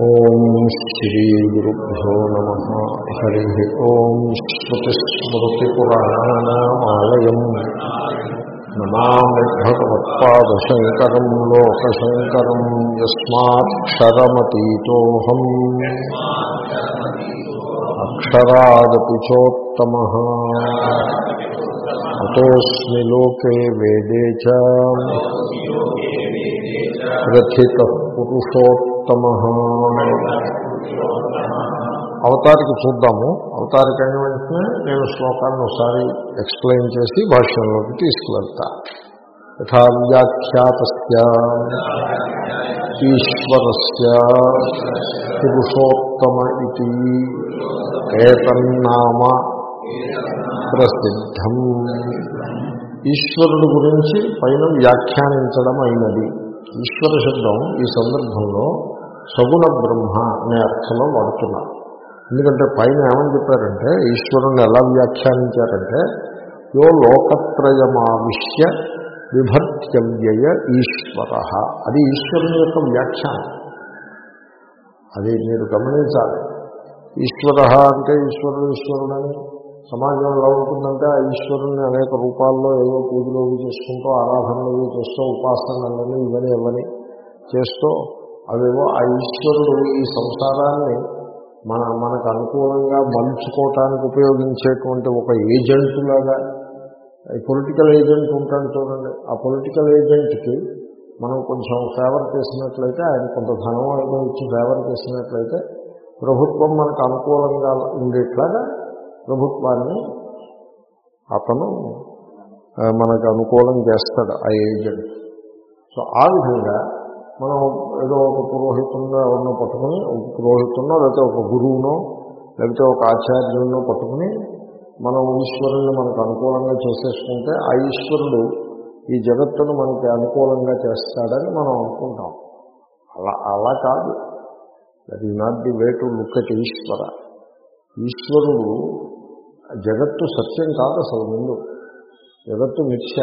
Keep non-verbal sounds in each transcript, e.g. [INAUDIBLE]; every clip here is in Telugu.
ఓం శ్రీగురుభ్యో నమ. హరి ఓం శ్రుతిస్మృతిపురాణానామాలయం. నమామి భగవత్పాదశంకరం లోకశంకరం. యస్మాక్షరమతీతోహం అక్షరాదపి చోత్తమ. అతోస్మి లోకే వేదే చ. ప్రథిత పురుషోత్తమ. అవతారికి చూద్దాము. అవతారిక వెంటనే నేను శ్లోకాన్ని ఒకసారి ఎక్స్ప్లెయిన్ చేసి భాష్యంలోకి తీసుకువెళ్తా. యథా వ్యాఖ్యాత ఈశ్వరస్య పురుషోత్తమ ఇది. ఏతన్నామ ప్రసిద్ధం. ఈశ్వరుడు గురించి పైన వ్యాఖ్యానించడం అయినది. ఈశ్వర శబ్దం ఈ సందర్భంలో సగుణ బ్రహ్మ అనే అర్థంలో వాడుతున్నారు. ఎందుకంటే పైన ఏమని చెప్పారంటే ఈశ్వరుణ్ణి ఎలా వ్యాఖ్యానించారంటే యో లోకత్రయమావిష్య విభర్త్యవ్యయ ఈశ్వర. అది ఈశ్వరుని యొక్క వ్యాఖ్యానం. అది మీరు గమనించాలి. ఈశ్వర అంటే ఈశ్వరుడు ఈశ్వరుడని సమాజం ఎలా ఉంటుందంటే ఆ ఈశ్వరుని అనేక రూపాల్లో ఏవో పూజలు చేసుకుంటూ ఆరాధనలు చేస్తూ ఉపాసనలని ఇవని ఇవని చేస్తూ అవేవో ఆ ఈశ్వరుడు ఈ సంసారాన్ని మన మనకు అనుకూలంగా మలుచుకోవటానికి ఉపయోగించేటువంటి ఒక ఏజెంట్ లాగా పొలిటికల్ ఏజెంట్ ఉంటాడు చూడండి. ఆ పొలిటికల్ ఏజెంట్కి మనం కొంచెం ఫేవర్ చేసినట్లయితే ఆయన కొంత ధనం ఏదో ఇచ్చి ఫేవర్ చేసినట్లయితే ప్రభుత్వం మనకు అనుకూలంగా ఉండేట్లాగా ప్రభుత్వాన్ని అతను మనకు అనుకూలం చేస్తాడు ఆ ఏజెంట్ సో ఆ విధంగా మనం ఏదో ఒక పురోహితున్నో ఎవరినో పట్టుకుని ఒక పురోహితున్నో లేకపోతే ఒక గురువునో లేకపోతే ఒక ఆచార్యుడినో పట్టుకుని మనం ఈశ్వరుణ్ణి మనకు అనుకూలంగా చేసేసుకుంటే ఆ ఈశ్వరుడు ఈ జగత్తును మనకి అనుకూలంగా చేస్తాడని మనం అనుకుంటాం. అలా అలా కాదు. That is not the way to look at Ishwara. ఈశ్వరుడు జగత్తు సత్యం కాదు అసలు ముందు. జగత్తు మిథ్య.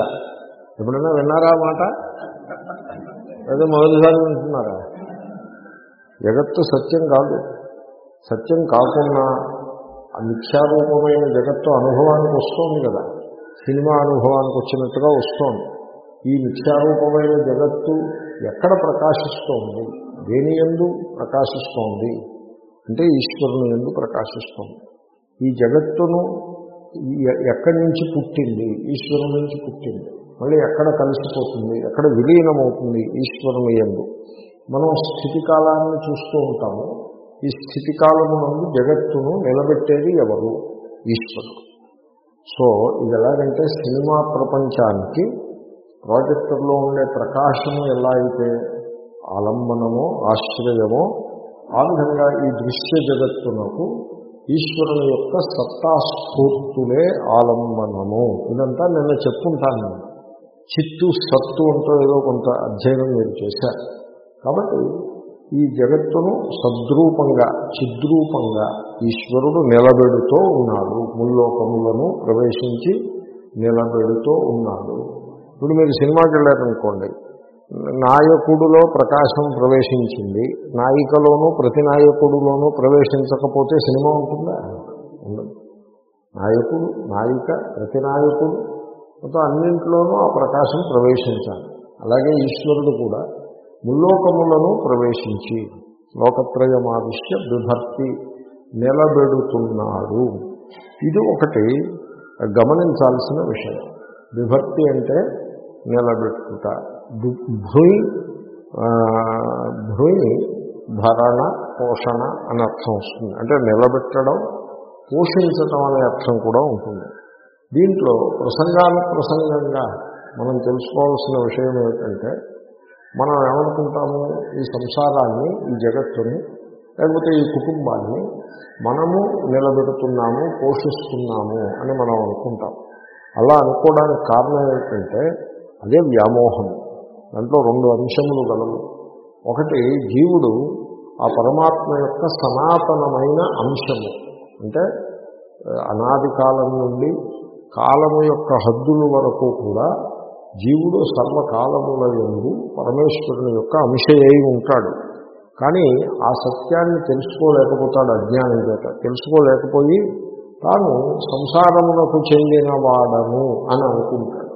ఎప్పుడైనా విన్నారా మాట? లేదా మొదటిసారి వింటున్నారా? జగత్తు సత్యం కాదు. సత్యం కాకుండా ఆ మిథ్యారూపమైన జగత్తు అనుభవానికి వస్తోంది కదా. సినిమా అనుభవానికి వచ్చినట్టుగా వస్తోంది. ఈ మిథ్యారూపమైన జగత్తు ఎక్కడ ప్రకాశిస్తోంది? దేని ఎందు ప్రకాశిస్తోంది? అంటే ఈశ్వరుని ఎందు ప్రకాశిస్తోంది. ఈ జగత్తును ఎక్కడి నుంచి పుట్టింది? ఈశ్వరుని నుంచి పుట్టింది. మళ్ళీ ఎక్కడ కలిసిపోతుంది ఎక్కడ విలీనమవుతుంది ఈశ్వరుని ఎందు. మనం స్థితికాలాన్ని చూస్తూ ఉంటాము. ఈ స్థితికాలము నుండి జగత్తును నిలబెట్టేది ఎవరు? ఈశ్వరుడు. సో ఇది ఎలాగంటే సినిమా ప్రపంచానికి ప్రాజెక్టర్లో ఉండే ప్రకాశము ఎలా అయితే ఆలంబనమో ఆశ్రయమో ఆ విధంగా ఈ దృశ్య జగత్తునకు ఈశ్వరుని యొక్క సత్తాస్ఫూర్తులే ఆలంబనము. ఇదంతా నిన్న చెప్పుకుంటాను నేను. చిత్తు సత్తు అంటూ ఏదో కొంత అధ్యయనం మీరు చేశారు కాబట్టి ఈ జగత్తును సద్రూపంగా చిద్రూపంగా ఈశ్వరుడు నిలబెడుతూ ఉన్నాడు. ముల్లోకములను ప్రవేశించి నిలబెడుతూ ఉన్నాడు. ఇప్పుడు మీరు సినిమాకి వెళ్ళారనుకోండి నాయకుడులో ప్రకాశం ప్రవేశించింది నాయికలోనూ ప్రతి నాయకుడులోనూ ప్రవేశించకపోతే సినిమా ఉంటుందా? ఉండదు. నాయకుడు నాయిక ప్రతి నాయకుడు మొత్తం అన్నింటిలోనూ ఆ ప్రకాశం ప్రవేశించాలి. అలాగే ఈశ్వరుడు కూడా ముల్లోకములను ప్రవేశించి లోకత్రయమాదిశ్య బిభర్తి నిలబెడుతున్నాడు. ఇది ఒకటి గమనించాల్సిన విషయం. విభక్తి అంటే నిలబెట్టుట. భూమి భూమి భరణ పోషణ అని అర్థం వస్తుంది. అంటే నిలబెట్టడం పోషించటం అనే అర్థం కూడా ఉంటుంది. దీంట్లో ప్రసంగాలు ప్రసంగంగా మనం తెలుసుకోవాల్సిన విషయం ఏమిటంటే మనం ఏమనుకుంటాము? ఈ సంసారాన్ని ఈ జగత్తుని లేకపోతే ఈ కుటుంబాన్ని మనము నిలబెడుతున్నాము పోషిస్తున్నాము అని మనం అనుకుంటాం. అలా అనుకోవడానికి కారణం ఏంటంటే అదే వ్యామోహం. దాంట్లో రెండు అంశములు గలవు. ఒకటి జీవుడు ఆ పరమాత్మ యొక్క సనాతనమైన అంశము. అంటే అనాది కాలం నుండి కాలము యొక్క హద్దుల వరకు కూడా జీవుడు సర్వకాలముల ఎందు పరమేశ్వరుని యొక్క అంశయ్యి అయి ఉంటాడు. కానీ ఆ సత్యాన్ని తెలుసుకోలేకపోతాడు అజ్ఞానం చేత. తెలుసుకోలేకపోయి తాను సంసారమునకు చెందినవాడను అని అనుకుంటాడు.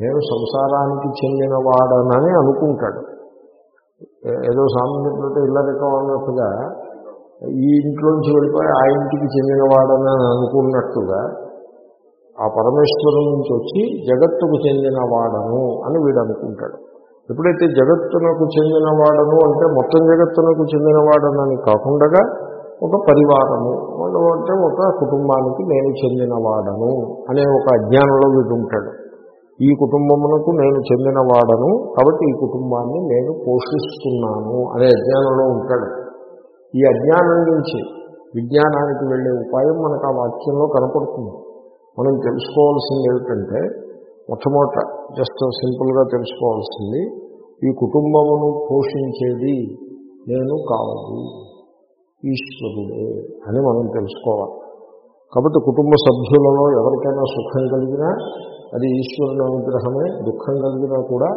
నేను సంసారానికి చెందిన వాడనని అనుకుంటాడు. ఏదో సామాన్యత ఇల్లరికం అన్నట్టుగా ఈ ఇంట్లోంచి వెళ్ళిపోయి ఆ ఇంటికి చెందినవాడని అనుకున్నట్టుగా ఆ పరమేశ్వరం నుంచి వచ్చి జగత్తుకు చెందినవాడను అని వీడు అనుకుంటాడు ఎప్పుడైతే జగత్తునకు చెందినవాడను అంటే మొత్తం జగత్తునకు చెందినవాడనని కాకుండా ఒక పరివారము అంటే ఒక కుటుంబానికి నేను చెందినవాడను అనే ఒక అజ్ఞానంలో వీడు ఉంటాడు. ఈ కుటుంబమునకు నేను చెందినవాడను కాబట్టి ఈ కుటుంబాన్ని నేను పోషిస్తున్నాను అనే అజ్ఞానంలో ఉంటాడు. ఈ అజ్ఞానం నుంచి విజ్ఞానానికి వెళ్ళే ఉపాయం మనకు ఆ వాక్యంలో కనపడుతుంది. మనం తెలుసుకోవాల్సింది ఏమిటంటే మొట్టమొదట జస్ట్ సింపుల్గా తెలుసుకోవాల్సింది ఈ కుటుంబమును పోషించేది నేను కాదు ఈశ్వరుడే అని మనం తెలుసుకోవాలి. కాబట్టి కుటుంబ సభ్యులలో ఎవరికైనా సుఖం కలిగినా అది ఈశ్వరుని అనుగ్రహమే. దుఃఖం కలిగినా కూడా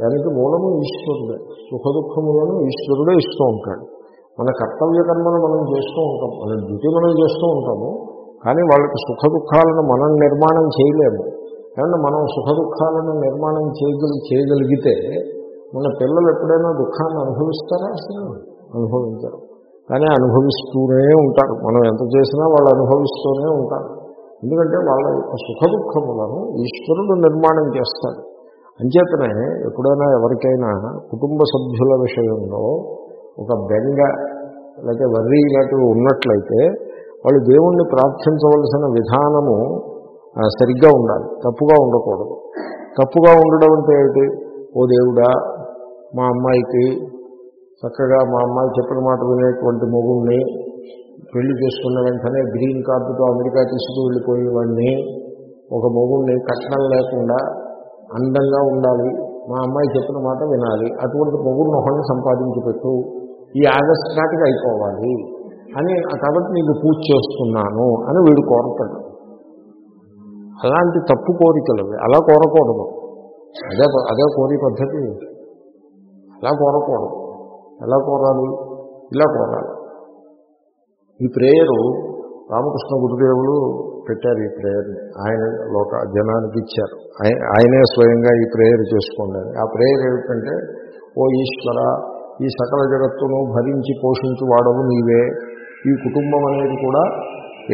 దానికి మూలము ఈశ్వరుడే. సుఖ దుఃఖములను ఈశ్వరుడే ఇస్తూ ఉంటాడు. మన కర్తవ్య కర్మను మనం చేస్తూ ఉంటాం. మన డ్యూటీ మనం చేస్తూ ఉంటాము. కానీ వాళ్ళకి సుఖ దుఃఖాలను మనం నిర్మాణం చేయలేము. కానీ మనం సుఖ దుఃఖాలను నిర్మాణం చేయగలి చేయగలిగితే మన పిల్లలు ఎప్పుడైనా దుఃఖాన్ని అనుభవిస్తారా? అసలు అనుభవించరు. కానీ అనుభవిస్తూనే ఉంటారు. మనం ఎంత చేసినా వాళ్ళు అనుభవిస్తూనే ఉంటారు. ఎందుకంటే వాళ్ళ యొక్క సుఖ దుఃఖములను ఈశ్వరుడు నిర్మాణం చేస్తాడు. అంచేతనే ఎప్పుడైనా ఎవరికైనా కుటుంబ సభ్యుల విషయంలో ఒక బెంగ లేకపోతే వర్రీ ఇలాంటివి ఉన్నట్లయితే వాళ్ళు దేవుణ్ణి ప్రార్థించవలసిన విధానము సరిగ్గా ఉండాలి. తప్పుగా ఉండకూడదు. తప్పుగా ఉండడం అంటే ఏంటి ఓ దేవుడా మా అమ్మాయికి చక్కగా మా అమ్మాయి చెప్పిన మాట వినేటువంటి మొగుణ్ణి పెళ్ళి చేసుకున్న వెంటనే గ్రీన్ కార్డుతో అమెరికా తీసుకు వెళ్ళిపోయేవాడిని ఒక మొగుణ్ణి కట్నం లేకుండా అందంగా ఉండాలి. మా అమ్మాయి చెప్పిన మాట వినాలి. అటువంటి మొగుడిని ఒకరిని సంపాదించి పెట్టు. ఈ ఆగస్ట్ నాటికి అయిపోవాలి అని కాబట్టి నీకు పూజ చేస్తున్నాను అని వీడు కోరతాడు. అలాంటి తప్పు కోరికలు అలా కోరకూడదు. అదే అదే కోరి పద్ధతి. అలా కోరకూడదు. ఎలా కోరాలి? ఇలా కోరాలి. ఈ ప్రేయరు రామకృష్ణ గురుదేవులు పెట్టారు ఈ ప్రేయర్ని ఆయన లోక జనానికి ఇచ్చారు. ఆయనే స్వయంగా ఈ ప్రేయర్ చేసుకోండి ఆ ప్రేయర్ ఏమిటంటే ఓ ఈశ్వర ఈ సకల జగత్తును భరించి పోషించి వాడవు నీవే. ఈ కుటుంబం అనేది కూడా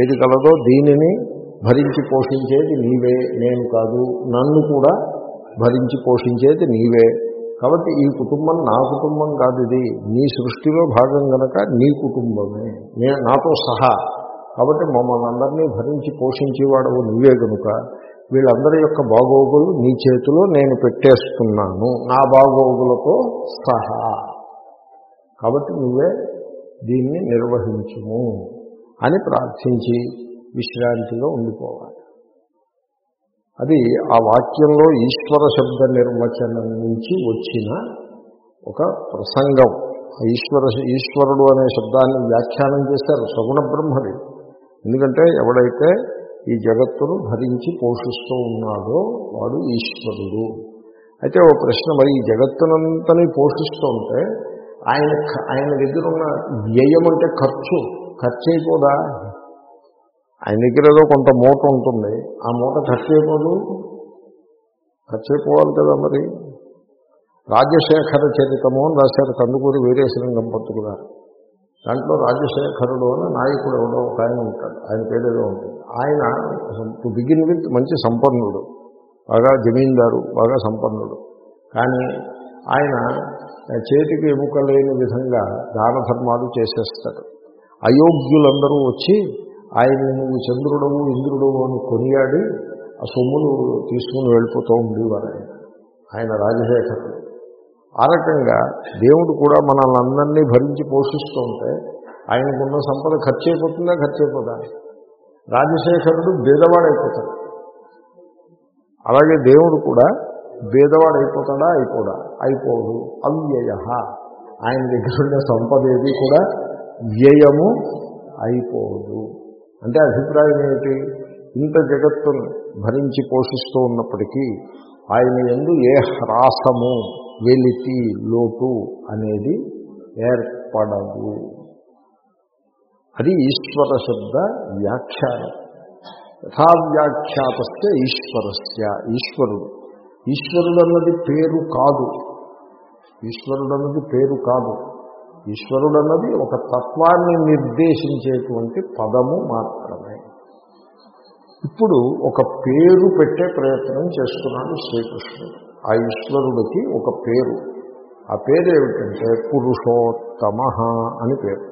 ఏది కలదో దీనిని భరించి పోషించేది నీవే. నేను కాదు నన్ను కూడా భరించి పోషించేది నీవే. కాబట్టి ఈ కుటుంబం నా కుటుంబం కాదు ఇది. నీ సృష్టిలో భాగం గనక నీ కుటుంబమే. నే నాతో సహా. కాబట్టి మమ్మల్ని అందరినీ భరించి పోషించేవాడవు నీవే గనుక. వీళ్ళందరి యొక్క బాగోగులు నీ చేతిలో నేను పెట్టేస్తున్నాను. నా బాగోగులతో సహా. కాబట్టి నువ్వే దీన్ని నిర్వహించుము అని ప్రార్థించి విశ్రాంతిలో ఉండిపోవాలి. అది ఆ వాక్యంలో ఈశ్వర శబ్ద నిర్వచనం నుంచి వచ్చిన ఒక ప్రసంగం. ఈశ్వర ఈశ్వరుడు అనే శబ్దాన్ని వ్యాఖ్యానం చేశారు సగుణ బ్రహ్మది ఎందుకంటే ఎవడైతే ఈ జగత్తును భరించి పోషిస్తూ ఉన్నాడో వాడు ఈశ్వరుడు. అయితే ఓ ప్రశ్న మరి ఈ జగత్తునంతని పోషిస్తూ ఉంటే ఆయన ఆయన దగ్గర ఉన్న వ్యయం అంటే ఖర్చు. ఖర్చు అయిపోదా? ఆయన దగ్గర ఏదో కొంత మూట ఉంటుంది. ఆ మూట ఖర్చు అయిపోదు. ఖర్చు అయిపోవాలి కదా మరి. రాజశేఖర చరితము అని రాశారు కందుకూరి వీరేశలింగం పంతులు గారు. దాంట్లో రాజశేఖరుడు అని నాయకుడు ఎవడో ఒక ఆయన ఉంటాడు. ఆయన పేరు ఏదో ఉంటుంది. ఆయన టు బిగిన్ విత్ మంచి సంపన్నుడు. బాగా జమీందారు బాగా సంపన్నుడు. కానీ ఆయన చేతికి ఎముక లేని విధంగా దాన ధర్మాలు చేసేస్తాడు. అయోగ్యులందరూ వచ్చి ఆయన నువ్వు చంద్రుడవు ఇంద్రుడవు అని కొనియాడి ఆ సొమ్ములు తీసుకుని వెళ్ళిపోతూ ఉండేవారు ఆయన. ఆయన రాజశేఖరుడు. ఆ రకంగా దేవుడు కూడా మనల్ని అందరినీ భరించి పోషిస్తూ ఉంటే ఆయనకున్న సంపద ఖర్చు అయిపోతుందా? ఖర్చు అయిపోదా? రాజశేఖరుడు బేదవాడైపోతాడు. అలాగే దేవుడు కూడా బేదవాడైపోతాడా అయిపోడా. అయిపోడు అవ్యయ. ఆయన దగ్గర ఉండే సంపద ఏది కూడా వ్యయము అయిపోదు. అంటే అభిప్రాయం ఏమిటి? ఇంత జగత్తును భరించి పోషిస్తూ ఉన్నప్పటికీ ఆయన ఎందు ఏ హ్రాసము వెలితి లోటు అనేది ఏర్పడదు. అది ఈశ్వర శబ్ద వ్యాఖ్యానం. యథావ్యాఖ్యాతస్య ఈశ్వరస్య ఈశ్వరుడు. ఈశ్వరుడు అన్నది పేరు కాదు. ఈశ్వరుడు అన్నది పేరు కాదు. ఈశ్వరుడు అన్నది ఒక తత్వాన్ని నిర్దేశించేటువంటి పదము మాత్రమే. ఇప్పుడు ఒక పేరు పెట్టే ప్రయత్నం చేస్తున్నాడు శ్రీకృష్ణుడు. ఆ ఈశ్వరుడికి ఒక పేరు. ఆ పేరు ఏమిటంటే పురుషోత్తమ అని పేరు.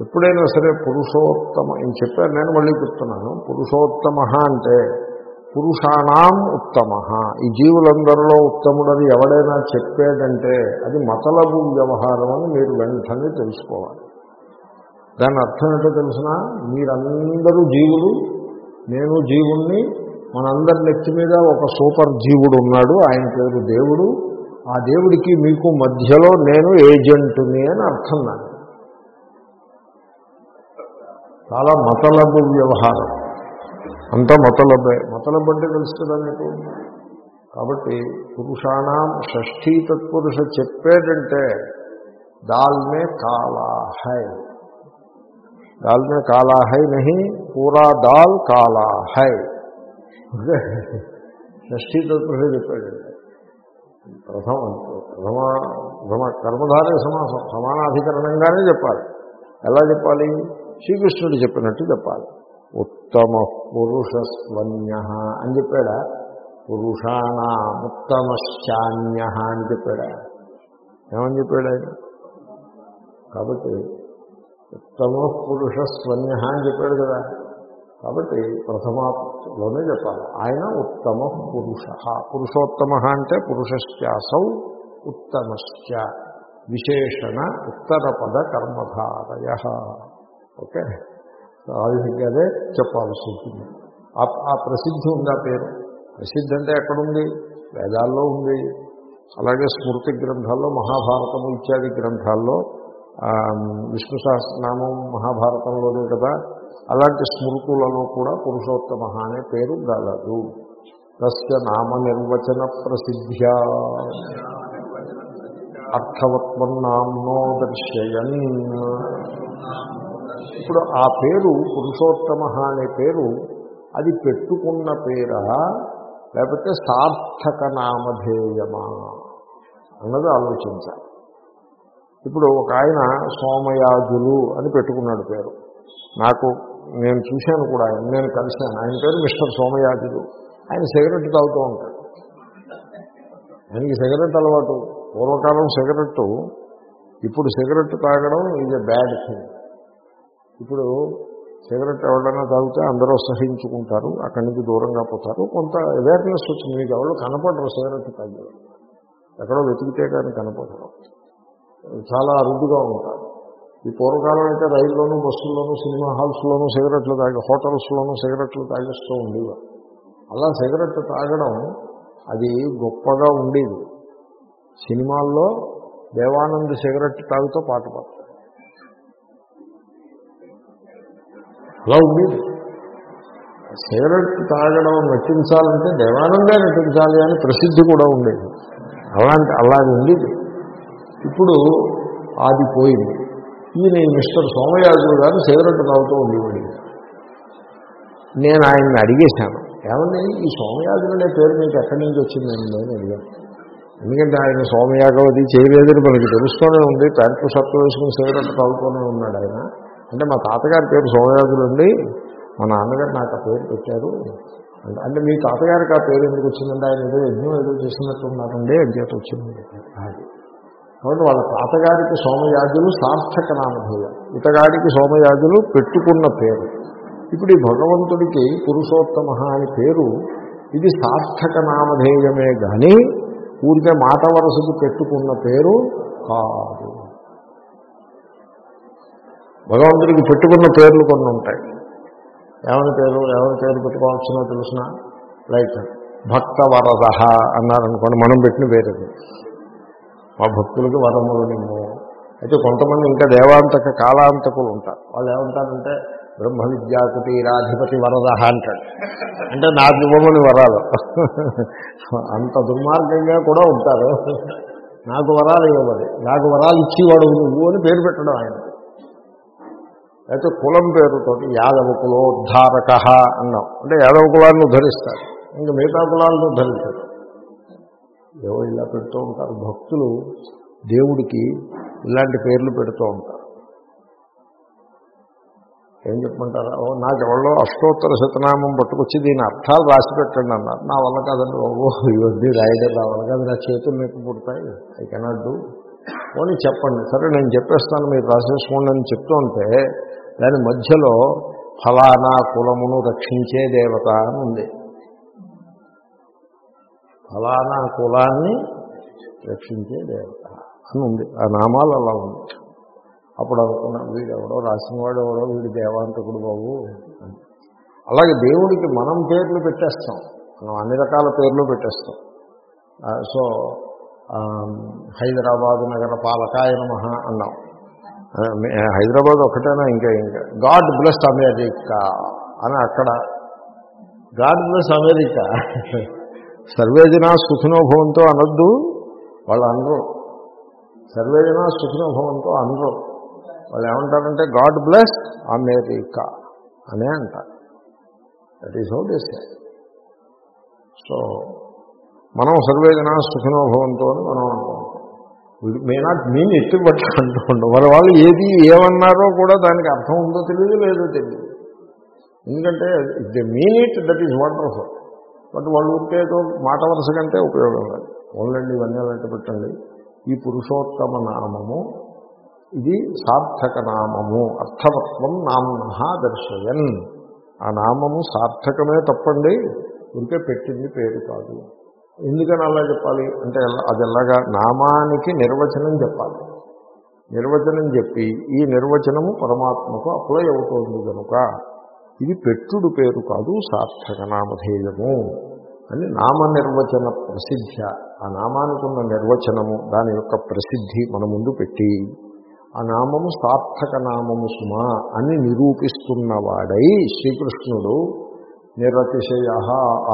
ఎప్పుడైనా సరే పురుషోత్తమ అని చెప్పాను నేను మళ్ళీ చెప్తున్నాను. పురుషోత్తమ అంటే పురుషాణం ఉత్తమ. ఈ జీవులందరిలో ఉత్తముడని ఎవడైనా చెప్పాడంటే అది మతలబు వ్యవహారం అని మీరు వెంటనే తెలుసుకోవాలి. దాని అర్థం ఏంటో తెలిసిన? మీరందరూ జీవులు నేను జీవుణ్ణి మనందరి నెత్తి మీద ఒక సూపర్ జీవుడు ఉన్నాడు ఆయన పేరు దేవుడు. ఆ దేవుడికి మీకు మధ్యలో నేను ఏజెంటుని అని అర్థం నాకు చాలా మతలబు వ్యవహారం. అంత మతలబ్బే మతలబు అంటే తెలుసు కదా మీకు? కాబట్టి పురుషాణం షష్ఠీ తత్పురుష చెప్పాడంటే దాల్మే కాలా హై కాలాహై కాలా హై నహి పూరా దాల్ కాలా హై షష్ఠీ తత్పురుష చెప్పాడంటే ప్రథమ ప్రథమ ప్రథమ కర్మధారే సమాసం. సమానాధికరణంగానే చెప్పాలి. ఎలా చెప్పాలి? శ్రీకృష్ణుడు చెప్పినట్టు చెప్పాలి. ఉత్తమ పురుషస్వన్య అని చెప్పాడా? పురుషాణముత్తమశ్చాన్య అని చెప్పాడా? ఏమని చెప్పాడు ఆయన? కాబట్టి ఉత్తమ పురుషస్వన్య అని చెప్పాడు కదా. కాబట్టి ప్రథమాలోనే చెప్పాలి. ఆయన ఉత్తమ పురుష పురుషోత్తమ అంటే పురుషశ్చాసౌ ఉత్తమశ్చ. విశేషణ ఉత్తరపద కర్మధారయ. ఓకే? ఆ చెప్పాల్సి ఉంటుంది. ఆ ప్రసిద్ధి ఉంది ఆ పేరు. ప్రసిద్ధి అంటే ఎక్కడుంది? వేదాల్లో ఉంది. అలాగే స్మృతి గ్రంథాల్లో మహాభారతము ఇత్యాది గ్రంథాల్లో విష్ణు సహస్రనామం మహాభారతంలోనే కదా. అలాంటి స్మృతులలో కూడా పురుషోత్తమ అనే పేరు గలదు. తస్య నామ నిర్వచన ప్రసిద్ధ్యా. అర్థవత్వన్నామ్నో దర్శయన్ ఇప్పుడు ఆ పేరు పురుషోత్తమ అనే పేరు అది పెట్టుకున్న పేరా లేకపోతే సార్థక నామధేయమా అన్నది ఆలోచించాలి. ఇప్పుడు ఒక ఆయన సోమయాజులు అని పెట్టుకున్నాడు పేరు. నాకు నేను చూశాను కూడా ఆయన నేను కలిశాను. ఆయన పేరు మిస్టర్ సోమయాజులు. ఆయన సిగరెట్ తాగుతూ ఉంటాడు. ఆయనకి సిగరెట్ అలవాటు. పూర్వకాలం సిగరెట్ ఇప్పుడు సిగరెట్ తాగడం ఈజ్ ఎ బ్యాడ్ థింగ్ ఇప్పుడు సిగరెట్ ఎవరైనా తాగితే అందరూ సహించుకుంటారు అక్కడి నుంచి దూరంగా పోతారు. కొంత అవేర్నెస్ వచ్చింది మీకు ఎవరు కనపడరు సిగరెట్ తాగే ఎక్కడో వెతికితే కానీ కనపడరు. చాలా అరుదుగా ఉంటారు. ఈ పూర్వకాలం అయితే రైల్లోనూ బస్సుల్లోనూ సినిమా హాల్స్లోనూ సిగరెట్లు తాగి హోటల్స్లోనూ సిగరెట్లు తాగిస్తూ ఉండేవారు. అలా సిగరెట్ తాగడం అది గొప్పగా ఉండేది. సినిమాల్లో దేవానంద్ సిగరెట్ తాగుతూ పాట పాడతారు అలా ఉండేది సిగరెట్ తాగడం నటించాలంటే దేవానందే నటించాలి అని ప్రసిద్ధి కూడా ఉండేది. అలాంటి అలాగే ఉండేది. ఇప్పుడు అది పోయింది. ఈయన ఈ మిస్టర్ సోమయాజుడు గారు సిగరెట్ తాగుతూ ఉండేవాడు. నేను ఆయన్ని అడిగేశాను ఏమన్నా ఈ సోమయాజులు అనే పేరు మీకు ఎక్కడి నుంచి వచ్చిందండి? నేను అడిగాను. ఎందుకంటే ఆయన సోమయాగం అది చేయలేదని మనకి తెలుస్తూనే ఉంది ప్యాంటు షర్ట్లు వేసుకుని సిగరెట్ తాగుతూనే ఉన్నాడు ఆయన. అంటే మా తాతగారి పేరు సోమయాజులు అండి. మా నాన్నగారు నాకు ఆ పేరు పెట్టారు. అంటే మీ తాతగారికి ఆ పేరు ఎందుకు వచ్చిందంటే ఆయన ఏదో యజ్ఞం ఏదో చేసినట్టు ఉన్నారండి అని చేత వచ్చింది కాబట్టి వాళ్ళ తాతగారికి సోమయాజులు సార్థక నామధేయం. ఇతగాడికి సోమయాజులు పెట్టుకున్న పేరు. ఇప్పుడు ఈ భగవంతుడికి పురుషోత్తమ అని పేరు ఇది సార్థక నామధేయమే కానీ ఊరికే మాట వరసకు పెట్టుకున్న పేరు కాదు. భగవంతుడికి పెట్టుకున్న పేర్లు కొన్ని ఉంటాయి. ఏమని పేరు ఎవరి పేరు పెట్టుకోవాల్సినో తెలిసిన? లైక్ భక్త వరద అన్నారనుకోండి మనం పెట్టిన పేరు మా భక్తులకి వరములు నిమ్ము అయితే కొంతమంది ఇంకా దేవాంతక కాలాంతకులు ఉంటారు. వాళ్ళు ఏమంటారంటే బ్రహ్మ విద్యాకుటి రాధిపతి వరద అంటాడు. అంటే నాకు ఇవ్వమని వరాలు. అంత దుర్మార్గంగా కూడా ఉంటారు. నాకు వరాలు ఇవ్వమని. నాకు వరాలు ఇచ్చేవాడు నువ్వు అని పేరు పెట్టడం ఆయన. అయితే కులం పేరుతోటి యాదవ కులోద్ధారక అన్నాం. అంటే యాదవ కులాన్ని ఉద్ధరిస్తారు ఇంకా మిగతా కులాలను ఉద్ధరించారు ఏవో ఇలా పెడుతూ ఉంటారు. భక్తులు దేవుడికి ఇలాంటి పేర్లు పెడుతూ ఉంటారు. ఏం చెప్పమంటారా? నాకెవరో నాకు అష్టోత్తర శతనామం పట్టుకొచ్చి దీని అర్థాలు రాసి పెట్టండి అన్నారు. నా వల్ల కాదండి బాబు. ఇవన్నీ రాయడం నా వల్ల కాదు. నా చేతులు నొప్పి పుడతాయి. ఐ కెనాట్ డూ పోనీ చెప్పండి. సరే నేను చెప్పేస్తాను మీరు రాసేసుకోండి అని చెప్తూ ఉంటే దాని మధ్యలో ఫలానా కులమును రక్షించే దేవత అని ఉంది. ఫలానా కులాన్ని రక్షించే దేవత అని ఉంది. ఆ నామాలు అలా ఉంది. అప్పుడు అనుకున్నా వీడెవడో రాసినవాడు ఎవడో వీడు దేవాంతకుడు బాబు. అలాగే దేవుడికి మనం పేర్లు పెట్టేస్తాం. మనం అన్ని రకాల పేర్లు పెట్టేస్తాం. సో హైదరాబాద్ నగర పాలకాయ నమ అన్నాం. హైదరాబాద్ ఒకటేనా ఇంకా ఇంకా. గాడ్ బ్లెస్ అమెరికా అని అక్కడ. God bless America. సర్వేజన సుఖినోభవంతో అనొద్దు. వాళ్ళు అనరు సర్వేజన సుఖినోభవంతో అనరు. వాళ్ళు ఏమంటారంటే గాడ్ బ్లెస్ అమెరికా అనే అంటారు. That is how this so మనం సర్వేజన సుఖినోభవంతో అని మనం అంటాం మే నాట్ మీన్ ఎత్తి బట్టి అంటూ ఉంటాం మరి వాళ్ళు ఏది ఏమన్నారో కూడా దానికి అర్థం ఉందో తెలియదు లేదో తెలియదు. ఎందుకంటే the mean it that is wonderful but వాళ్ళు ఉంటేదో మాట వరుస కంటే ఉపయోగం లేదు. ఓన్లండి ఇవన్నీ అలాంటి పెట్టండి ఈ పురుషోత్తమ నామము ఇది సార్థక నామము అర్థవత్వం నామ్న దర్శయన్. ఆ నామము సార్థకమే తప్పండి ఉంటే పెట్టింది పేరు కాదు. ఎందుకని అలా చెప్పాలి? అంటే అది ఎలాగా? నామానికి నిర్వచనం చెప్పాలి. నిర్వచనం చెప్పి ఈ నిర్వచనము పరమాత్మకు అప్లై అవుతోంది కనుక ఇది పెట్టుడు పేరు కాదు సార్థక నామధేయము అని నామ నిర్వచన ప్రసిద్ధ. ఆ నామానికి ఉన్న నిర్వచనము దాని యొక్క ప్రసిద్ధి మన ముందు పెట్టి ఆ నామము సార్థక నామము సుమా అని నిరూపిస్తున్నవాడై శ్రీకృష్ణుడు నిరతిశయ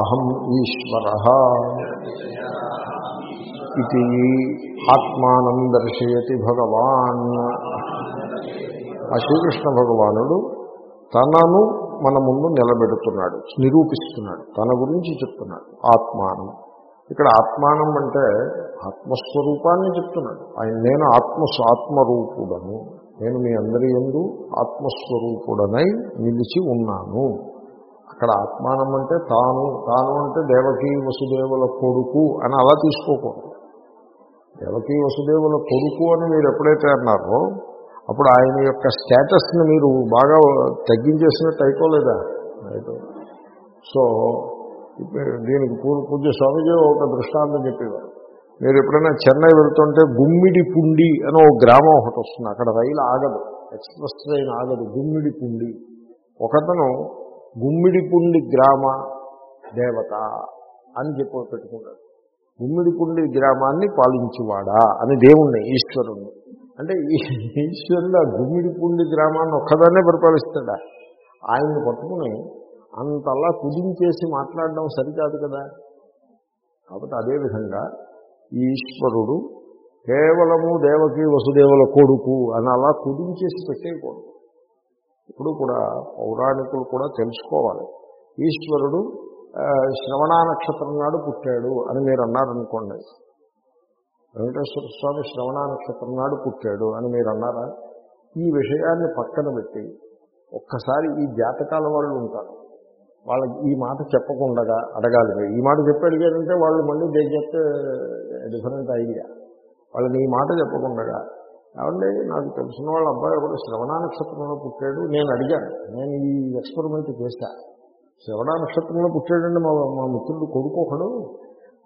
అహం ఈశ్వర ఇది ఆత్మానం దర్శయతి భగవాన్. ఆ శ్రీకృష్ణ భగవానుడు తనను మన ముందు నిలబెడుతున్నాడు నిరూపిస్తున్నాడు తన గురించి చెప్తున్నాడు ఆత్మానం. ఇక్కడ ఆత్మానం అంటే ఆత్మస్వరూపాన్ని చెప్తున్నాడు. ఆయన నేను ఆత్మ ఆత్మరూపుడను. నేను మీ అందరి ఎందు ఆత్మస్వరూపుడనై నిలిచి ఉన్నాను. అక్కడ ఆత్మానం అంటే తాను తాను అంటే దేవకీ వసుదేవుల కొడుకు అని అలా తీసుకోకూడదు. దేవకీ వసుదేవుల కొడుకు అని మీరు ఎప్పుడైతే అన్నారో అప్పుడు ఆయన యొక్క స్టేటస్ని మీరు బాగా తగ్గించేసినట్టు అయిపోలేదా? అయితే సో దీనికి పూజ పూజ్య స్వామిజీ ఒక దృష్టాంతం చెప్పేవారు. మీరు ఎప్పుడైనా చెన్నై వెళ్తుంటే గుమ్మిడి పుండి అని ఒక గ్రామం ఒకటి వస్తుంది. అక్కడ రైలు ఆగదు. ఎక్స్ప్రెస్ ట్రైన్ ఆగదు. గుమ్మిడి పుండి. ఒకతను గుమ్మిడిపుండి గ్రామ దేవత అని చెప్పి పెట్టుకున్నాడు. గుమ్మిడిపుండి గ్రామాన్ని పాలించువాడా అని దేవుణ్ణి ఈశ్వరుణ్ణి. అంటే ఈ ఈశ్వరుడు ఆ గుమ్మిడి గ్రామాన్ని ఒక్కదాన్నే పరిపాలిస్తాడా? ఆయన్ని పట్టుకుని అంతలా కుదించేసి మాట్లాడడం సరికాదు కదా. కాబట్టి అదేవిధంగా ఈ ఈశ్వరుడు కేవలము దేవకి వసుదేవుల కొడుకు అని అలా కుదించేసి పెట్టేయకూడదు. ఇప్పుడు కూడా పౌరాణికులు కూడా తెలుసుకోవాలి. ఈశ్వరుడు శ్రవణ నక్షత్రం నాడు పుట్టాడు అని మీరు అన్నారనుకోండి. వెంకటేశ్వర స్వామి శ్రవణ నక్షత్రం నాడు పుట్టాడు అని మీరు అన్నారా? ఈ విషయాన్ని పక్కన పెట్టి ఒక్కసారి ఈ జాతకాల వాళ్ళు ఉంటారు. వాళ్ళకి ఈ మాట చెప్పకుండా అడగాలి. మీరు. ఈ మాట చెప్పి అడిగారంటే వాళ్ళు మళ్ళీ దే చెప్తే డిఫరెంట్ ఐడియా వాళ్ళని ఈ మాట చెప్పకుండా ఏమండి? నాకు తెలిసిన వాళ్ళ అబ్బాయి కూడా శ్రవణ నక్షత్రంలో పుట్టాడు. నేను అడిగాను. నేను ఈ ఎక్స్పెరిమెంట్ చేశా. శ్రవణ నక్షత్రంలో పుట్టాడండి మా మా మిత్రుడు కొడుకోకడు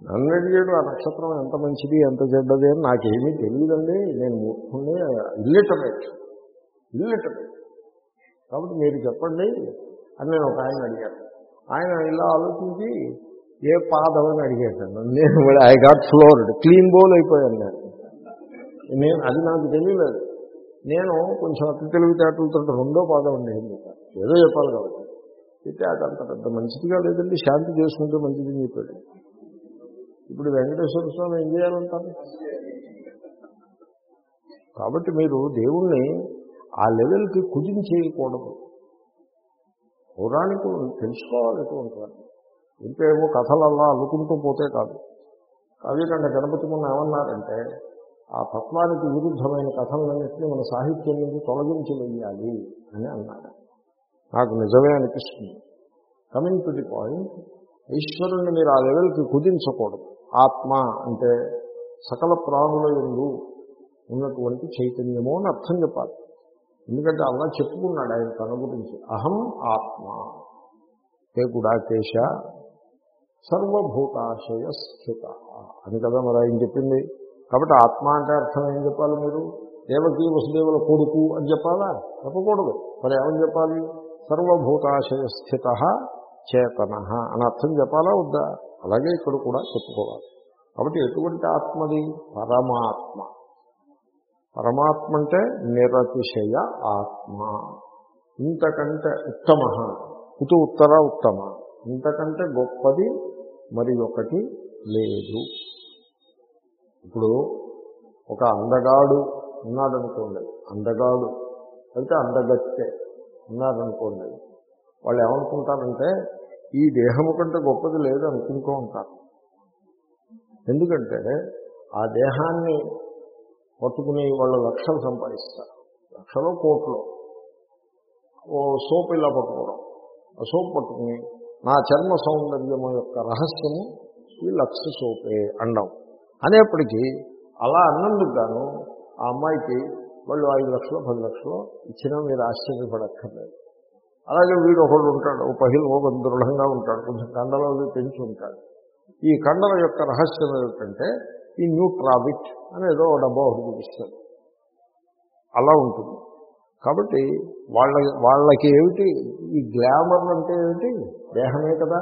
నన్ను అడిగాడు ఆ నక్షత్రం ఎంత మంచిది ఎంత చెడ్డది? అని. నాకేమీ తెలియదండి. నేను మూర్ఖుండే ఇల్లిటరేట్ ఇల్లిటరేట్ కాబట్టి మీరు చెప్పండి అని నేను ఒక ఆయన అడిగాను. ఆయన ఇలా ఆలోచించి ఏ పాదం? అని అడిగాడు నన్ను. నేను I got floored clean bowl అయిపోయాను నేను. నేను అది నాకు తెలియలేదు. నేను కొంచెం అతి తెలివితేటలతో రెండో పాదం ఉండేది ఏదో చెప్పాలి కాబట్టి. అయితే అది అంత పెద్ద మంచిదిగా లేదండి శాంతి చేసుకుంటే మంచిదని చెప్పాడు. ఇప్పుడు వెంకటేశ్వర స్వామి ఏం చేయాలంటారు? కాబట్టి మీరు దేవుణ్ణి ఆ లెవెల్కి కుదించేయకూడదు. పౌరాణికులు తెలుసుకోవాలి ఎటువంటి ఇంకేమో కథలు అలా అల్లుకుంటూ పోతే కాదు. కావ్యకండ గణపతి మొన్న ఏమన్నారంటే ఆ తత్వానికి విరుద్ధమైన కథలన్నింటినీ మన సాహిత్యం నుంచి తొలగించి వెయ్యాలి అని అన్నాడు. నాకు నిజమే అనిపిస్తుంది. కమింగ్ టు ది పాయింట్ ఈశ్వరుణ్ణి మీరు ఆ లెవెల్కి కుదించకూడదు. ఆత్మ అంటే సకల ప్రాణుల ఎందు ఉన్నటువంటి చైతన్యము అని అర్థం చెప్పాలి. ఎందుకంటే అలా చెప్పుకున్నాడు ఆయన తన గురించి. అహం ఆత్మ. హే గుడాకేశ సర్వభూతాశయ స్థిత అని కదా మరి ఆయన చెప్పింది? కాబట్టి ఆత్మ అంటే అర్థం ఏం చెప్పాలి మీరు? దేవకి వసుదేవుల కొడుకు అని చెప్పాలా? చెప్పకూడదు. మరి ఏమని చెప్పాలి? సర్వభూతాశయ స్థిత చేతన అని అర్థం చెప్పాలా వద్దా? అలాగే ఇక్కడ కూడా చెప్పుకోవాలి. కాబట్టి ఎటువంటి ఆత్మది? పరమాత్మ. పరమాత్మ అంటే నిరతిశయ ఆత్మ. ఇంతకంటే ఉత్తమ. కుతు ఉత్తర ఉత్తమ. ఇంతకంటే గొప్పది మరి ఒకటి లేదు. ఇప్పుడు ఒక అందగాడు ఉన్నాడనుకోండి అందగాడు అయితే అందగత్తె ఉన్నారనుకోండి వాళ్ళు ఏమనుకుంటారంటే ఈ దేహము కంటే గొప్పది లేదు అనుకుంటూ ఉంటారు. ఎందుకంటే ఆ దేహాన్ని పట్టుకుని వాళ్ళు లక్షలు సంపాదిస్తారు. లక్షలో కోట్లు. ఓ సోప్ ఇలా పట్టుకోవడం. ఆ సోప్ పట్టుకుని నా చర్మ సౌందర్యము యొక్క రహస్యము ఈ లక్ష సోపే అండం. అనేప్పటికీ అలా అన్నందుకు గాను ఆ అమ్మాయికి వాళ్ళు ఐదు లక్షలు పది లక్షలు ఇచ్చినా మీరు ఆశ్చర్యపడక్కర్లేదు. అలాగే వీడు ఒకడు ఉంటాడు ఓ పహిల్ ఓ దృఢంగా ఉంటాడు కొంచెం కండలో అవి పెంచి ఉంటాడు. ఈ కండల యొక్క రహస్యం ఏమిటంటే ఈ న్యూ ట్రాఫిక్ అనేదో డబ్బా ఒకటి చూపిస్తాడు. అలా ఉంటుంది. కాబట్టి వాళ్ళ వాళ్ళకి ఏమిటి? ఈ గ్లామర్ అంటే ఏమిటి? దేహమే కదా.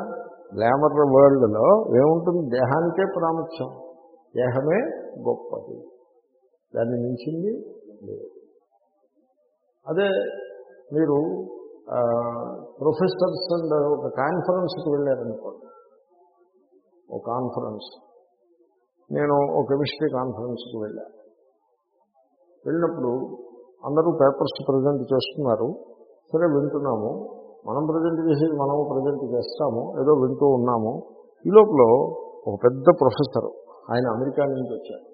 గ్లామర్ వరల్డ్లో ఏముంటుంది? దేహానికే ప్రాముఖ్యం. దేహమే గొప్పది. దాన్ని మించింది లేదు. అదే మీరు ప్రొఫెసర్స్ అండ్ ఒక కాన్ఫరెన్స్కి వెళ్ళారనుకోండి. ఒక కాన్ఫరెన్స్. నేను ఒక కెమిస్ట్రీ కాన్ఫరెన్స్కి వెళ్ళాను వెళ్ళినప్పుడు అందరూ పేపర్స్ ప్రజెంట్ చేస్తున్నారు. సరే వింటున్నాము. మనం ప్రజెంట్ చేసేది మనము ప్రజెంట్ చేస్తాము. ఏదో వింటూ ఉన్నాము. ఈ లోపల ఒక పెద్ద ప్రొఫెసర్ ఆయన అమెరికా నుంచి వచ్చారు.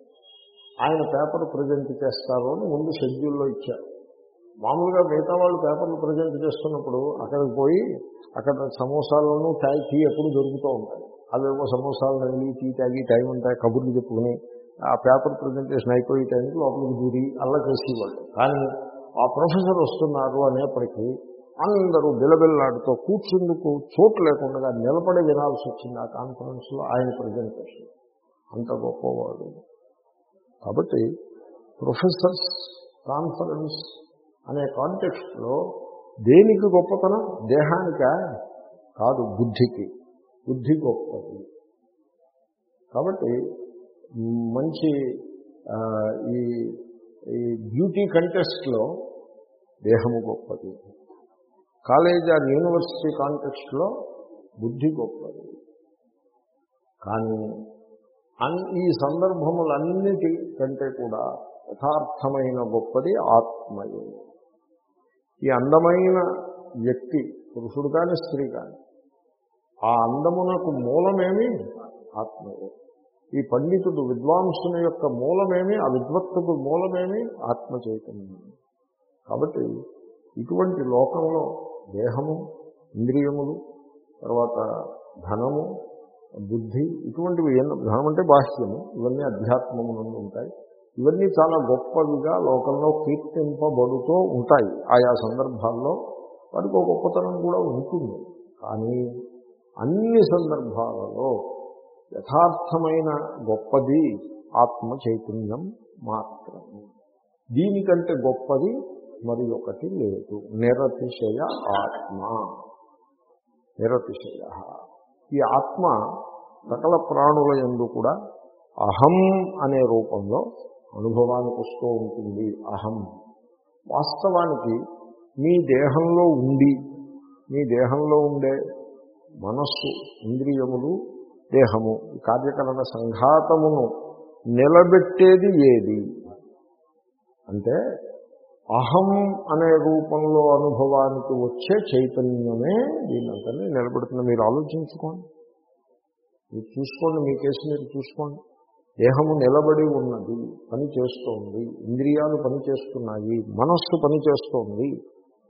ఆయన పేపర్ ప్రజెంట్ చేస్తారు అని ముందు షెడ్యూల్లో ఇచ్చారు. మామూలుగా మిగతా వాళ్ళు పేపర్లు ప్రజెంట్ చేస్తున్నప్పుడు అక్కడికి పోయి అక్కడ సమోసాలను చాయ్ టీ ఎప్పుడు దొరుకుతూ ఉంటాయి అవేవో సమోసాలు నల్లి టీ తాగి టైం ఉంటాయి కబుర్లు చెప్పుకుని ఆ పేపర్ ప్రజెంటేషన్ అయిపోయే టైంకి లోపలికి దూరి అల్లా చేసేవాళ్ళు. కానీ ఆ ప్రొఫెసర్ వస్తున్నారు అనేప్పటికీ అందరూ బిలబిల్లాడుతో కూర్చుందుకు చోటు లేకుండా నిలబడి వినాల్సి వచ్చింది ఆ కాన్ఫరెన్స్లో ఆయన ప్రజెంటేషన్. అంత గొప్పవాడు. కాబట్టి ప్రొఫెసర్స్ కాన్ఫరెన్స్ అనే కాంటెక్స్ట్లో దేనికి గొప్పతనం? దేహానిక? కాదు బుద్ధికి. బుద్ధి గొప్పది. కాబట్టి మంచి ఈ ఈ బ్యూటీ కంటెస్ట్లో దేహము గొప్పది. కాలేజ్ ఆర్ యూనివర్సిటీ కాంటెక్స్ట్లో బుద్ధి గొప్పది. కానీ ఈ సందర్భములన్నిటి కంటే కూడా యథార్థమైన గొప్పది ఆత్మయే. ఈ అందమైన వ్యక్తి పురుషుడు కానీ స్త్రీ కానీ ఆ అందమునకు మూలమేమి? ఆత్మయే. ఈ పండితుడు విద్వాంసుని యొక్క మూలమేమి? ఆ విద్వత్తుడు మూలమేమి? ఆత్మ చైతన్యం కాబట్టి ఇటువంటి లోకంలో దేహము ఇంద్రియములు తర్వాత ధనము బుద్ధి ఇటువంటివి ధనం అంటే బాహ్యము ఇవన్నీ అధ్యాత్మము ఉంటాయి. ఇవన్నీ చాలా గొప్పవిగా లోకంలో కీర్తింపబడుతూ ఉంటాయి ఆయా సందర్భాల్లో. వాటికి ఒక గొప్పతనం కూడా ఉంటుంది. కానీ అన్ని సందర్భాలలో యథార్థమైన గొప్పది ఆత్మ చైతన్యం మాత్రమే. దీనికంటే గొప్పది మరి ఒకటి లేదు. నిరతిశయ ఆత్మ. నిరతిశయ. ఈ ఆత్మ సకల ప్రాణుల ఎందు కూడా అహం అనే రూపంలో అనుభవానికి వస్తూ ఉంటుంది. అహం వాస్తవానికి మీ దేహంలో ఉండి మీ దేహంలో ఉండే మనస్సు ఇంద్రియములు దేహము ఈ కార్యకరణ సంఘాతమును నిలబెట్టేది ఏది? అంటే అహం అనే రూపంలో అనుభవానికి వచ్చే చైతన్యమే దీనంతనే నిలబెడుతుంది మీరు ఆలోచించుకోండి. మీరు చూసుకోండి. మీ కేసు మీరు చూసుకోండి. దేహము నిలబడి ఉన్నది పని చేస్తోంది. ఇంద్రియాలు పనిచేస్తున్నాయి మనస్సు పనిచేస్తోంది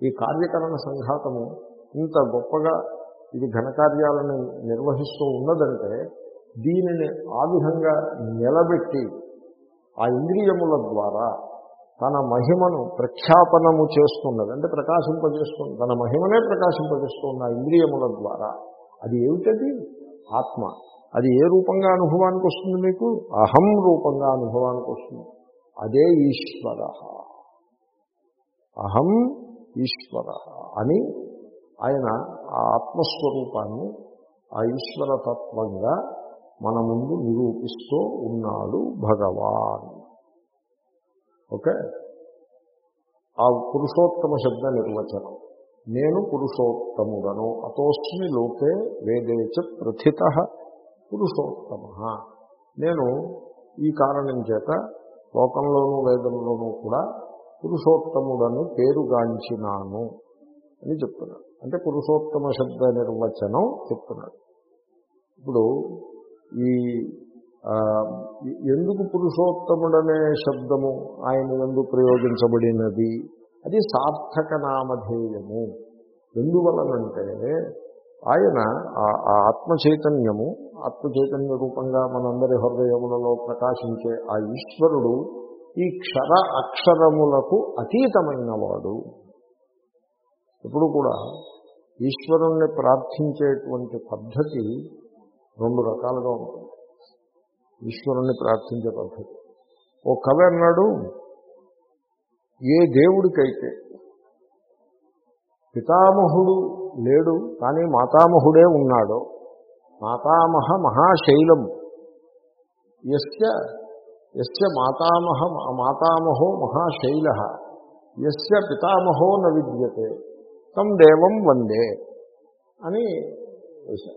ఈ కార్యకరణ సంఘాతము ఇంత గొప్పగా ఇది ఘనకార్యాలను నిర్వహిస్తూ ఉన్నదంటే దీనిని ఆ విధంగా నిలబెట్టి ఆ ఇంద్రియముల ద్వారా తన మహిమను ప్రఖ్యాపనము చేస్తున్నది. అంటే ప్రకాశింపజేస్తుంది తన మహిమనే ప్రకాశింపజేస్తున్న ఇంద్రియముల ద్వారా. అది ఏమిటది? ఆత్మ. అది ఏ రూపంగా అనుభవానికి వస్తుంది మీకు? అహం రూపంగా అనుభవానికి వస్తుంది. అదే ఈశ్వర. అహం ఈశ్వర అని ఆయన ఆ ఆత్మస్వరూపాన్ని ఆ ఈశ్వరతత్వంగా మన ముందు నిరూపిస్తూ ఉన్నాడు భగవాన్. ఓకే? ఆ పురుషోత్తమ శబ్ద నిర్వచనం నేను పురుషోత్తముడను. అతోస్మి లోకే వేదేచ ప్రథిత పురుషోత్తమ. నేను ఈ కారణం చేత లోకంలోనూ వేదంలోనూ కూడా పురుషోత్తముడను పేరుగాంచినాను అని చెప్తున్నాడు. అంటే పురుషోత్తమ శబ్ద నిర్వచనం చెప్తున్నాడు. ఇప్పుడు ఈ ఎందుకు పురుషోత్తముడనే శబ్దము ఆయన ఎందుకు ప్రయోగించబడినది? అది సార్థక నామధేయము. ఎందువలనంటే ఆయన ఆ ఆత్మ చైతన్యము ఆత్మ చైతన్య రూపంగా మనందరి హృదయములలో ప్రకాశించే ఆ ఈశ్వరుడు ఈ క్షర అక్షరములకు అతీతమైనవాడు. ఇప్పుడు కూడా ఈశ్వరుణ్ణి ప్రార్థించేటువంటి పద్ధతి రెండు రకాలుగా ఉంటుంది. ఈశ్వరుణ్ణి ప్రార్థించే పద్ధతి. ఓ కవి అన్నాడు ఏ దేవుడికైతే పితామహుడు లేడు కానీ మాతామహుడే ఉన్నాడో మాతామహ మహాశైలం ఎస్య ఎస్య మాతామహ మాతామహో మహాశైల ఎస్య పితామహో న విద్యతే తం దేవం వందే అని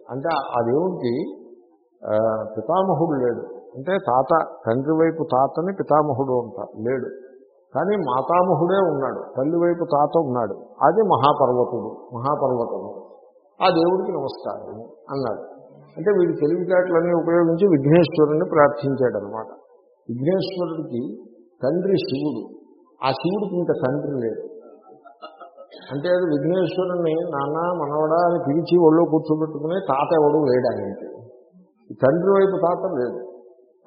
అంటే ఆ దేవుడికి పితామహుడు లేడు. అంటే తాత తండ్రి వైపు తాతని పితామహుడు అంటారు లేడు. కానీ మాతామహుడే ఉన్నాడు తల్లి వైపు తాత ఉన్నాడు. అది మహాపర్వతుడు మహాపర్వతము. ఆ దేవుడికి నమస్కారం అన్నాడు. అంటే వీడి తెలివితేటలన్నీ ఉపయోగించి విఘ్నేశ్వరుని ప్రార్థించాడు అనమాట విఘ్నేశ్వరుడికి తండ్రి శివుడు. ఆ శివుడికి ఇంకా తండ్రి లేడు అంటే అది విఘ్నేశ్వరుని నాన్న మనవడా అని పిలిచి ఒళ్ళో కూర్చోబెట్టుకుని తాత ఎవడు లేడు తండ్రి వైపు తాత లేదు.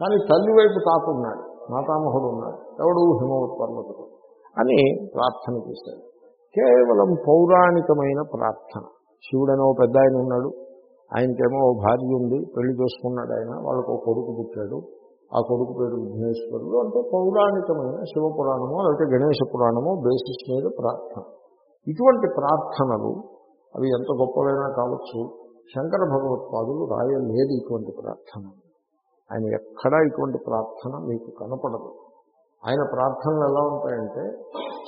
కానీ తల్లి వైపు తాత ఉన్నాడు. మాతామహుడు ఉన్నాడు ఎవడు హిమవత్ పర్వతుడు అని ప్రార్థన చేశాడు. కేవలం పౌరాణికమైన ప్రార్థన. శివుడనో పెద్ద ఆయన ఉన్నాడు. ఆయనకేమో ఓ భార్య ఉంది. పెళ్ళి చేసుకున్నాడు ఆయన. వాళ్ళకు ఒక కొడుకు పుట్టాడు. ఆ కొడుకు పేరు విఘ్నేశ్వరుడు అంటే పౌరాణికమైన శివపురాణమో లేకపోతే గణేష పురాణమో బేసిస్ మీద ప్రార్థన. ఇటువంటి ప్రార్థనలు అవి ఎంత గొప్పవైనా కావచ్చు. శంకర భగవత్పాదులు రాయలేదు ఇటువంటి ప్రార్థన. ఆయన ఎక్కడా ఇటువంటి ప్రార్థన మీకు కనపడదు. ఆయన ప్రార్థనలు ఎలా ఉంటాయంటే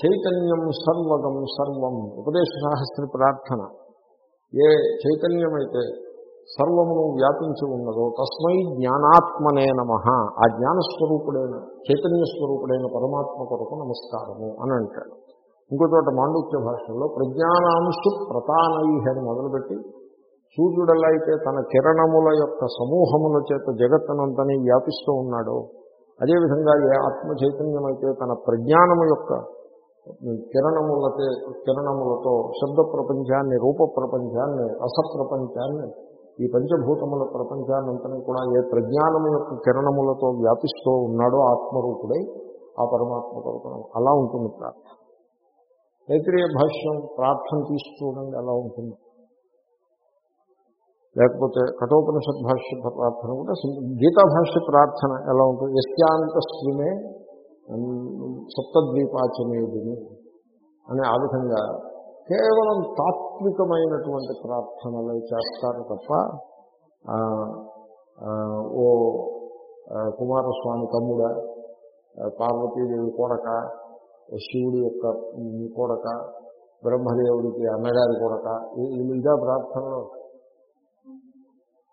చైతన్యం సర్వగం సర్వం ఉపదేశ సహస్ర ప్రార్థన. ఏ చైతన్యమైతే సర్వమును వ్యాపించి ఉన్నదో తస్మై జ్ఞానాత్మనే నమ. ఆ జ్ఞానస్వరూపుడైన చైతన్య స్వరూపుడైన పరమాత్మ కొరకు నమస్కారము అని అంటాడు. ఇంకో చోట మాండుక్య భాషలో ప్రజ్ఞానాంశు ప్రతానై అని మొదలుపెట్టి సూర్యుడెలా అయితే తన కిరణముల యొక్క సమూహముల చేత జగత్తనంతని వ్యాపిస్తూ ఉన్నాడో అదేవిధంగా ఏ ఆత్మ చైతన్యం అయితే తన ప్రజ్ఞానము యొక్క కిరణములతో కిరణములతో శబ్ద ప్రపంచాన్ని రూప ప్రపంచాన్ని రస ప్రపంచాన్ని ఈ పంచభూతముల ప్రపంచాన్నంతని కూడా ఏ ప్రజ్ఞానము యొక్క కిరణములతో వ్యాపిస్తూ ఉన్నాడో ఆత్మరూపుడై ఆ పరమాత్మ కొరకు అలా ఉంటుంది ప్రార్థన. తైత్రీయ భాష్యం ప్రార్థన తీసుకోవడం అలా ఉంటుంది. లేకపోతే కఠోపనిషత్ భాష్య ప్రార్థన కూడా గీతా భాష్య ప్రార్థన ఎలా ఉంటుంది? యస్యాంతస్విమే సప్తద్వీపాచమేదిని అని ఆ విధంగా కేవలం తాత్వికమైనటువంటి ప్రార్థనలు చేస్తారు తప్ప ఓ కుమారస్వామి తమ్ముడ పార్వతీదేవి కొడక శివుడి యొక్క కొడక బ్రహ్మదేవుడికి అన్నగారి కొడక ఇదా ప్రార్థనలు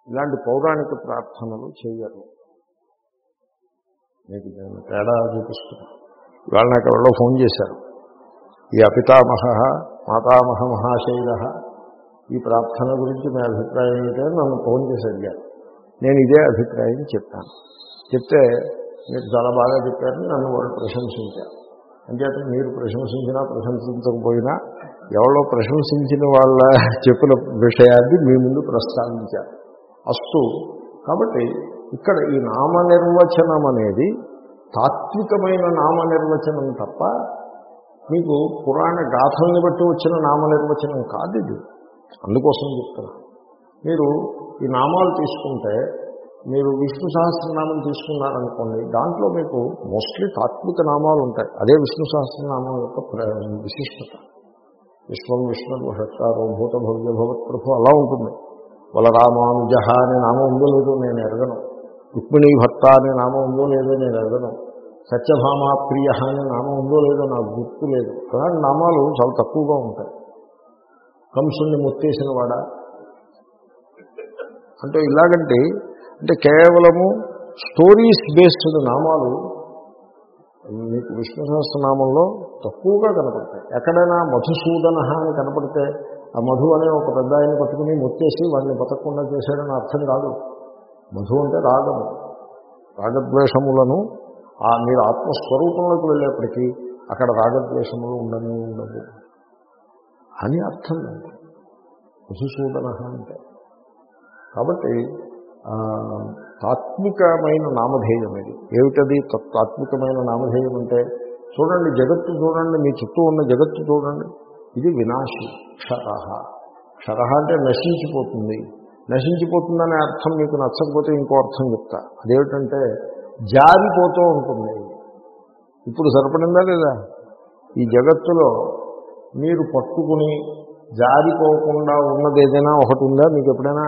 ఇలాంటి పౌరాణిక ప్రార్థనలు చేయరు. మీకు నేను తేడా చూపిస్తున్నా ఇవాళ నాకు ఎవరో ఫోన్ చేశారు. ఈ అపితామహ మాతామహ మహాశైల ఈ ప్రార్థన గురించి మీ అభిప్రాయం ఏంటని నన్ను ఫోన్ చేసి అడిగారు. నేను ఇదే అభిప్రాయం చెప్పాను. చెప్తే మీరు చాలా బాగా చెప్పారని నన్ను వాళ్ళు ప్రశంసించారు. అంచేత మీరు ప్రశంసించినా ప్రశంసించకపోయినా ఎవరో ప్రశంసించిన వాళ్ళ చెప్పిన విషయాన్ని మీ ముందు ప్రస్తావించారు. అస్తు కాబట్టి ఇక్కడ ఈ నామ నిర్వచనం అనేది తాత్వికమైన నామ నిర్వచనం తప్ప మీకు పురాణ గాథల్ని బట్టి వచ్చిన నామ నిర్వచనం కాదు ఇది. అందుకోసం చెప్తున్నా. మీరు ఈ నామాలు తీసుకుంటే మీరు విష్ణు సహస్రనామం తీసుకున్నారనుకోండి దాంట్లో మీకు మోస్ట్లీ తాత్విక నామాలు ఉంటాయి. అదే విష్ణు సహస్రనామం యొక్క విశిష్టత. విశ్వం విష్ణు హత్తారో భూత భవ్య భవత్ ప్రభు అలా ఉంటుంది. బలరామానుజ అనే నామం ఉందో లేదో నేను ఎరగను. రుక్మిణీ భర్త అనే నామం ఉందో లేదో నేను ఎరగను. సత్యభామ ప్రియ అనే నామం ఉందో లేదో నాకు గుర్తు లేదు. అలాంటి నామాలు చాలా తక్కువగా ఉంటాయి. కంసుని ముత్తేసిన వాడ. అంటే ఇలాగంటే అంటే కేవలము స్టోరీస్ బేస్డ్ నామాలు మీకు విష్ణు సహస్రనామంలో తక్కువగా కనపడతాయి. ఎక్కడైనా మధుసూదన అని కనపడితే ఆ మధు అనే ఒక పెద్ద ఆయన పట్టుకుని ముత్తేసి వాడిని బతకకుండా చేశాడని అర్థం కాదు. మధు అంటే రాగము. రాగద్వేషములను ఆ మీరు ఆత్మస్వరూపంలోకి వెళ్ళేప్పటికీ అక్కడ రాగద్వేషములు ఉండనే ఉండదు అని అర్థం దానికి మధుసూదన అంటే. కాబట్టి తాత్వికమైన నామధేయం ఇది ఏమిటది? తాత్మికమైన తాత్వికమైన నామధేయం అంటే చూడండి జగత్తు చూడండి మీ చుట్టూ ఉన్న జగత్తు చూడండి. ఇది వినాశి క్షర క్షర అంటే నశించిపోతుంది. నశించిపోతుందనే అర్థం మీకు నచ్చకపోతే ఇంకో అర్థం చెప్తా. అదేమిటంటే జారిపోతూ ఉంటుంది. ఇప్పుడు సరిపడిందా లేదా? ఈ జగత్తులో మీరు పట్టుకుని జారిపోకుండా ఉన్నది ఏదైనా ఒకటి ఉందా? మీకు ఎప్పుడైనా?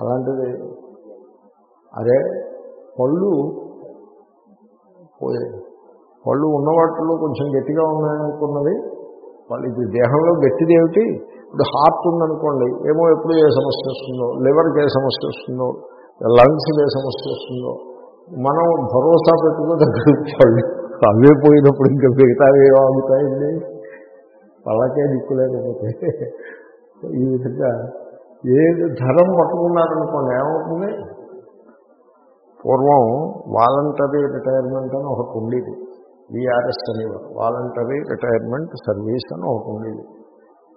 అలాంటిది. అరే పళ్ళు పోయాయి. పళ్ళు ఉన్న వాటిలో కొంచెం గట్టిగా ఉన్నాయనుకున్నది? వాళ్ళు ఇది దేహంలో గట్టిది ఏమిటి? ఇప్పుడు హార్ట్ ఉందనుకోండి ఏమో ఎప్పుడు ఏ సమస్య వస్తుందో లివర్కి ఏ సమస్య వస్తుందో లంగ్స్కి ఏ సమస్య వస్తుందో మనం భరోసా పెట్టుకుని దగ్గరికి [LAUGHS] అవే పోయినప్పుడు ఇంకా మిగతా ఏమో ఆగుతాయండి? వాళ్ళకే దిక్కు లేకపోతే [LAUGHS] ఈ విధంగా ఏది ధరం పట్టుకున్నారనుకోండి ఏమవుతుంది? పూర్వం వాలంటరీ రిటైర్మెంట్ అని ఒకటి ఉండేది. విఆర్ఎస్ అనేవారు వాలంటరీ రిటైర్మెంట్ సర్వీస్ అని ఒకటి ఉండేది.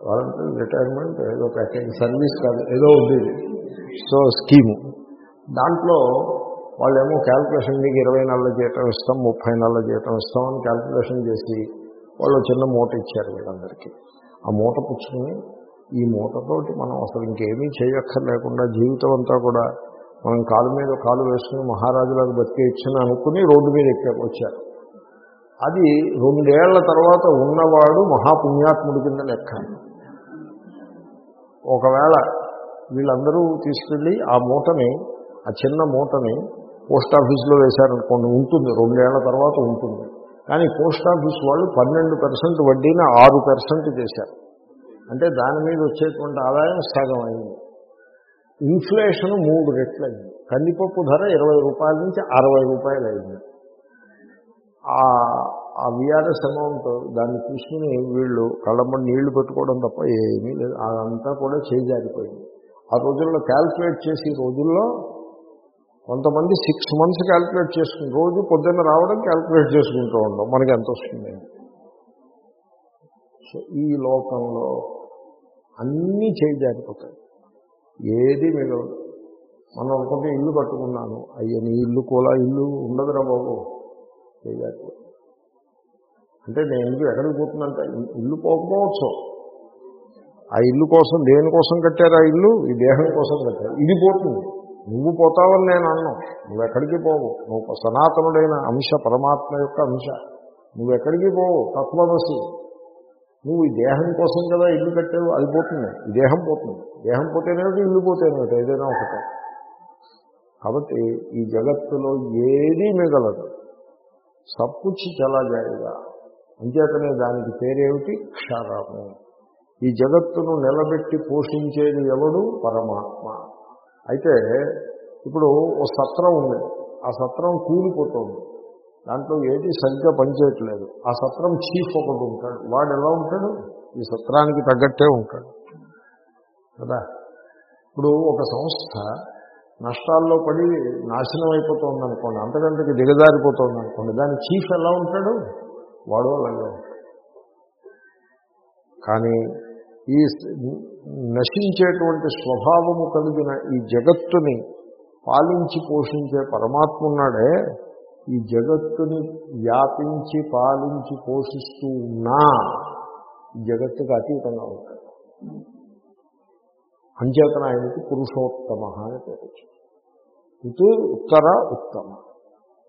వాలంటరీ రిటైర్మెంట్ ఏదో ప్యాకేజ్ సర్వీస్ కాదు ఏదో ఉండేది. So scheme. దాంట్లో వాళ్ళేమో క్యాల్కులేషన్ మీకు ఇరవై నెలల జీతం ఇస్తాం ముప్పై నెలల జీతం ఇస్తాం అని క్యాల్కులేషన్ చేసి వాళ్ళు చిన్న మూట ఇచ్చారు వీళ్ళందరికీ. ఆ మూట పుచ్చుకుని ఈ మూటతోటి మనం అసలు ఇంకేమీ చేయక్కర్లేకుండా జీవితం అంతా కూడా మనం కాలు మీద కాలు వేసుకుని మహారాజులకు బతికేయచ్చని అనుకుని రోడ్డు మీద ఎక్కా వచ్చారు అది రెండేళ్ళ తర్వాత ఉన్నవాడు మహాపుణ్యాత్ముడి కింద లెక్క. ఒకవేళ వీళ్ళందరూ తీసుకెళ్ళి ఆ మూటని ఆ చిన్న మూటని పోస్ట్ ఆఫీస్లో వేశారనుకోండి ఉంటుంది. రెండేళ్ళ తర్వాత ఉంటుంది. కానీ పోస్ట్ ఆఫీస్ వాళ్ళు పన్నెండు పర్సెంట్ వడ్డీని ఆరు పర్సెంట్ చేశారు. అంటే దాని మీద వచ్చేటువంటి ఆదాయం సగం అయింది. ఇన్ఫ్లేషన్ మూడు రెట్లు అయింది. కందిపప్పు ధర ఇరవై రూపాయల నుంచి అరవై రూపాయలు అయింది. ఆ- విఆర్ఎస్ అమౌంట్ దాన్ని తీసుకుని వీళ్ళు కళ్ళమ్మడి నీళ్ళు పెట్టుకోవడం తప్ప ఏమీ లేదు. అదంతా కూడా చేజారిపోయింది ఆ రోజుల్లో క్యాల్కులేట్ చేసి రోజుల్లో కొంతమంది సిక్స్ మంత్స్ క్యాల్కులేట్ చేసుకుని రోజు పొద్దున్న రావడం క్యాల్కులేట్ చేసుకుంటూ ఉంటాం మనకి ఎంత వస్తుంది? సో ఈ లోకంలో అన్నీ చేజారిపోతాయి ఏది మిగలదు. మనం అనుకుంటే ఇల్లు కట్టుకున్నాను. అయ్యో నీ ఇల్లు కూడా ఇల్లు ఉండదురా బాబు. చేయాలి అంటే నేను ఇల్లు ఎక్కడికి పోతుందంటే ఇల్లు పోకపోవచ్చు. ఆ ఇల్లు కోసం దేనికోసం కట్టారు ఆ ఇల్లు? ఈ దేహం కోసం కట్టారు. ఇది పోతుంది. నువ్వు పోతావని నేను అన్నాను నువ్వు ఎక్కడికి పోవు. నువ్వు సనాతనుడైన అంశ పరమాత్మ యొక్క అంశ. నువ్వు ఎక్కడికి పోవు? తత్వమసి. నువ్వు ఈ దేహం కోసం కదా ఇల్లు కట్టావు. అది పోతుంది. ఈ దేహం పోతుంది. దేహం పోతేనేమిటి ఇల్లు పోతేనేమిటి ఏదైనా ఒకటే. కాబట్టి ఈ జగత్తులో ఏదీ మిగలదు. సప్పుచ్చి చలాజాయిగా అంచేతనే దానికి పేరేమిటి? క్షరము. ఈ జగత్తును నిలబెట్టి పోషించేది ఎవడు? పరమాత్మ. అయితే ఇప్పుడు ఓ సత్రం ఉంది. ఆ సత్రం కూలిపోతుంది. దాంట్లో ఏది సరిగ్గా పనిచేయట్లేదు. ఆ సత్రం చీఫ్ ఒకడు ఉంటాడు. వాడు ఎలా ఉంటాడు? ఈ సత్రానికి తగ్గట్టే ఉంటాడు. కదా? ఇప్పుడు ఒక సంస్థ నష్టాల్లో పడి నాశనం అయిపోతుంది అనుకోండి అంతకంటే దిగజారిపోతుంది అనుకోండి దాని చీఫ్ ఎలా ఉంటాడు? వాడు అలాగే ఉంటాడు. కానీ ఈ నశించేటువంటి స్వభావము కలిగిన ఈ జగత్తుని పాలించి పోషించే పరమాత్మ ఉన్నాడే ఈ జగత్తుని వ్యాపించి పాలించి పోషిస్తూ ఉన్నా జగత్తుకు అతీతంగా ఉంటాడు. అంచేతన ఆయనకి పురుషోత్తమ అని పేరు వచ్చింది. ఉతు ఉత్తర ఉత్తమ.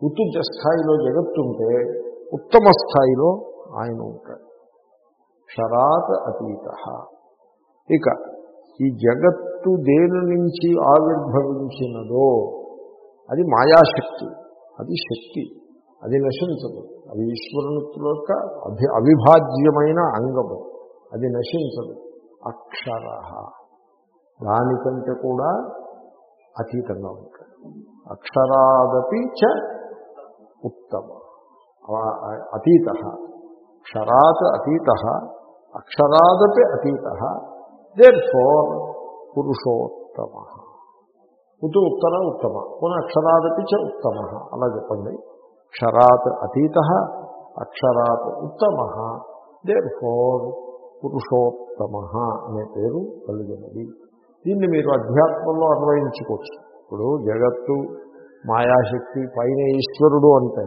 ఉతు స్థాయిలో జగత్తుంటే ఉత్తమ స్థాయిలో ఆయన ఉంటాడు. క్షరాత్ అతీత. ఇక ఈ జగత్తు దేని నుంచి ఆవిర్భవించినదో అది మాయాశక్తి అది శక్తి అది నశించదు. అది ఈశ్వరునిలో యొక్క అభి అవిభాజ్యమైన అంగము అది నశించదు. అక్షర. దానికంటే కూడా అతీతంగా ఉంటాడు. అక్షరాదపి చ ఉత్తమ. అతీత. క్షరాత్ అతీత. అక్షరాదపి అతీత. Therefore Purushottama. ఉతు ఉత్తర ఉత్తమ. పునః అక్షరాదపి చ ఉత్తమ. అలా చెప్పండి. క్షరాత్ అతీత. అక్షరాత్ ఉత్తమ. దేర్ ఫోర్ పురుషోత్తమ అనే పేరు కలిగినది. దీన్ని మీరు అధ్యాత్మంలో అన్వయించుకోవచ్చు. ఇప్పుడు జగత్తు మాయాశక్తి పైన ఈశ్వరుడు అంటే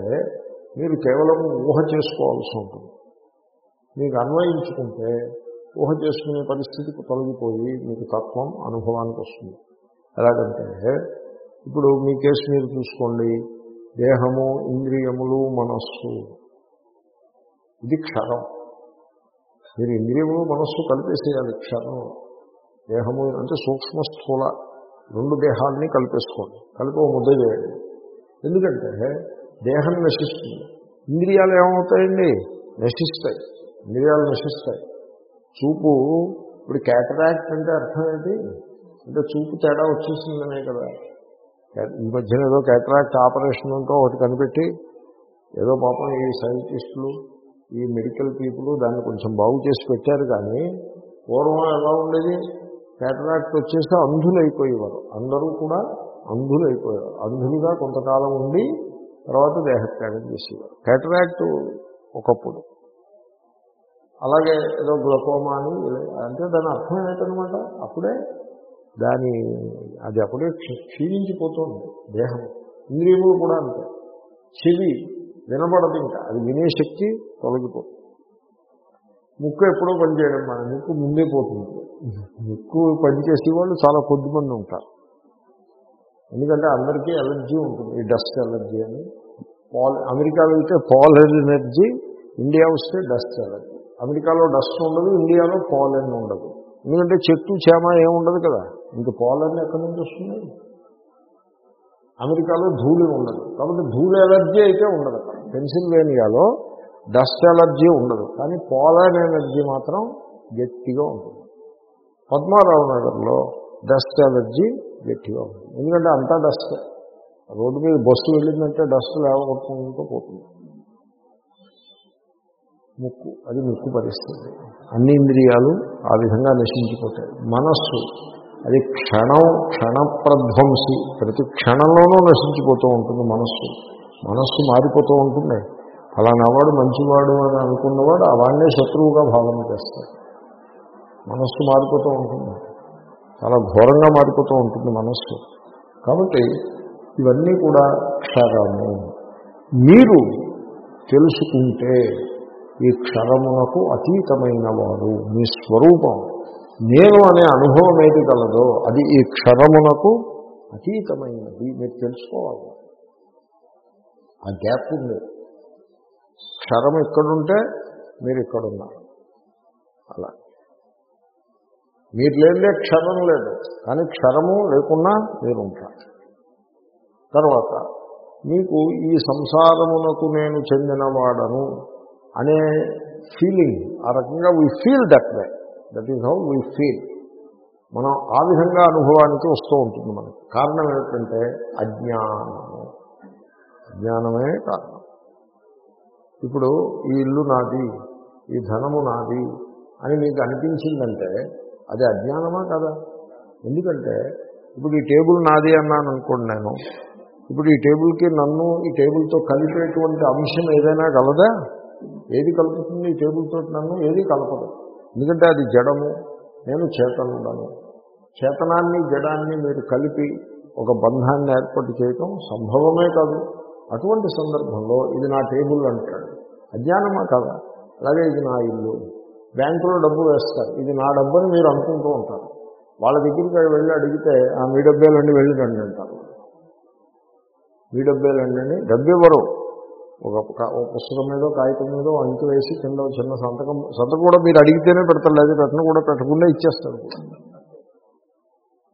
మీరు కేవలం ఊహ చేసుకోవాల్సి ఉంటుంది. మీకు అన్వయించుకుంటే ఊహ చేసుకునే పరిస్థితికి తొలగిపోయి మీకు తత్వం అనుభవానికి వస్తుంది. ఎలాగంటే ఇప్పుడు మీ కేసు మీరు చూసుకోండి. దేహము ఇంద్రియములు మనస్సు. ఇది క్షరం మీరు ఇంద్రియములు మనస్సు కలిపేసేయాలి క్షరం దేహము అంటే సూక్ష్మ స్థూల రెండు దేహాలని కలిపేసుకోండి. కలిపి ఒక ముద్ద చేయండి. ఎందుకంటే దేహం నశిస్తుంది. ఇంద్రియాలు ఏమవుతాయండి? నశిస్తాయి. ఇంద్రియాలు నశిస్తాయి. చూపు ఇప్పుడు క్యాటరాక్ట్ అంటే అర్థం ఏంటి? అంటే చూపు తేడా వచ్చేసిందనే కదా. ఈ మధ్యన ఏదో క్యాటరాక్ట్ ఆపరేషన్ అంటూ ఒకటి కనిపెట్టి ఏదో పాపం ఈ సైంటిస్టులు ఈ మెడికల్ పీపుల్ దాన్ని కొంచెం బాగు చేసి పెట్టారు కానీ పూర్వం ఎలా ఉండేది? క్యాటరాక్ట్ వచ్చేసి అంధులైపోయేవారు. అందరూ కూడా అంధులైపోయారు అంధులుగా కొంతకాలం ఉండి తర్వాత దేహత్యాగం చేసేవారు. క్యాటరాక్ట్ ఒకప్పుడు. అలాగే ఏదో గ్లకోమా అని అంటే దాని అర్థం ఏంటనమాట? అప్పుడే దాని అది అప్పుడే క్షీణించిపోతుంది దేహం. ఇంద్రియములు కూడా అంతే. చెవి వినబడదు ఇంకా. అది వినే శక్తి తొలగిపోతుంది. ముక్కు ఎప్పుడో పనిచేయడం మన ముక్కు ముందే పోతుంది. ముక్కు పనిచేసే వాళ్ళు చాలా కొద్ది మంది ఉంటారు. ఎందుకంటే అందరికీ ఎలర్జీ ఉంటుంది. ఈ డస్ట్ ఎలర్జీ అని. పాల్ అమెరికా వెళ్తే పాలెన్ ఎనర్జీ ఇండియా వస్తే డస్ట్ ఎలర్జీ. అమెరికాలో డస్ట్ ఉండదు ఇండియాలో పాలెన్ ఉండదు. ఎందుకంటే చెట్టు చేమ ఏముండదు కదా. ఇంక పాలన్ ఎక్కడి నుంచి వస్తుంది? అమెరికాలో ధూళి ఉండదు. కాబట్టి ధూళి ఎలర్జీ అయితే ఉండదు. పెన్సిల్వేనియాలో డస్ట్ ఎలర్జీ ఉండదు. కానీ పోలార్ ఎనర్జీ మాత్రం గట్టిగా ఉంటుంది. పద్మారావు నగర్లో డస్ట్ ఎలర్జీ గట్టిగా ఉంటుంది. ఎందుకంటే అంతా డస్ట్. రోడ్డు మీద బస్సు వెళ్ళిందంటే డస్ట్ లేవగొట్టుకుంటూ పోతుంది. ముక్కు అది ముక్కు పరిస్థితి. అన్ని ఇంద్రియాలు ఆ విధంగా నశించిపోతాయి. మనస్సు అది క్షణం క్షణప్రధ్వంసి ప్రతి క్షణంలోనూ నశించిపోతూ ఉంటుంది మనస్సు. మనస్సు మారిపోతూ ఉంటుంది ఫలానావాడు మంచివాడు అని అనుకున్నవాడు అలానే శత్రువుగా భావన చేస్తాడు. మనస్సు మారిపోతూ ఉంటుంది. చాలా ఘోరంగా మారిపోతూ ఉంటుంది మనస్సు. కాబట్టి ఇవన్నీ కూడా క్షరము. మీరు తెలుసుకుంటే ఈ క్షరమునకు అతీతమైన వాడు మీ స్వరూపం. నేను అనే అనుభవం ఏది కలదో అది ఈ క్షరమునకు అతీతమైనది. మీరు తెలుసుకోవాలి. ఆ గ్యాప్ ఉంది. క్షరం ఇక్కడుంటే మీరు ఇక్కడున్నారు. అలా. మీరు లేదే క్షరం లేదు. కానీ క్షరము లేకున్నా మీరు ఉంటారు తర్వాత మీకు ఈ సంసారమునకు నేను చెందినవాడను అనే ఫీలింగ్ ఆ రకంగా we feel that way that is how we feel మనం ఆ విధంగా అనుభవానికి వస్తూ ఉంటుంది మనకి. కారణం ఏమిటంటే అజ్ఞానము. అజ్ఞానమే కారణం. ఇప్పుడు ఈ ఇల్లు నాది ఈ ధనము నాది అని మీకు అనిపించిందంటే అది అజ్ఞానమా కదా? ఎందుకంటే ఇప్పుడు ఈ టేబుల్ నాది అన్నాను అనుకోండి నేను. ఇప్పుడు ఈ టేబుల్కి నన్ను ఈ టేబుల్తో కలిపేటువంటి అంశం ఏదైనా కలదా? ఏది కలుపుతుంది ఈ టేబుల్తో నన్ను ఏది కలపదు. ఎందుకంటే అది జడము నేను చేతనుడను. చేతనాన్ని జడాన్ని మీరు కలిపి ఒక బంధాన్ని ఏర్పాటు చేయటం సంభవమే కాదు. అటువంటి సందర్భంలో ఇది నా టేబుల్ అంటాడు. అజ్ఞానమా కదా? అలాగే ఇది నా ఇల్లు. బ్యాంకులో డబ్బు వేస్తారు. ఇది నా డబ్బుని మీరు అనుకుంటూ ఉంటారు. వాళ్ళ దగ్గరికి వెళ్ళి అడిగితే ఆ మీ డబ్బేలండి వెళ్ళి రండి అంటారు. మీ డబ్బేలండి అని డబ్బు ఇవ్వరు ఒక ఒక పుస్తకం మీదో కాగితం మీదో అంకి వేసి కింద చిన్న సంతకం సంతకం కూడా మీరు అడిగితేనే పెడతారు. లేదా పెట్టను కూడా పెట్టకుండా ఇచ్చేస్తారు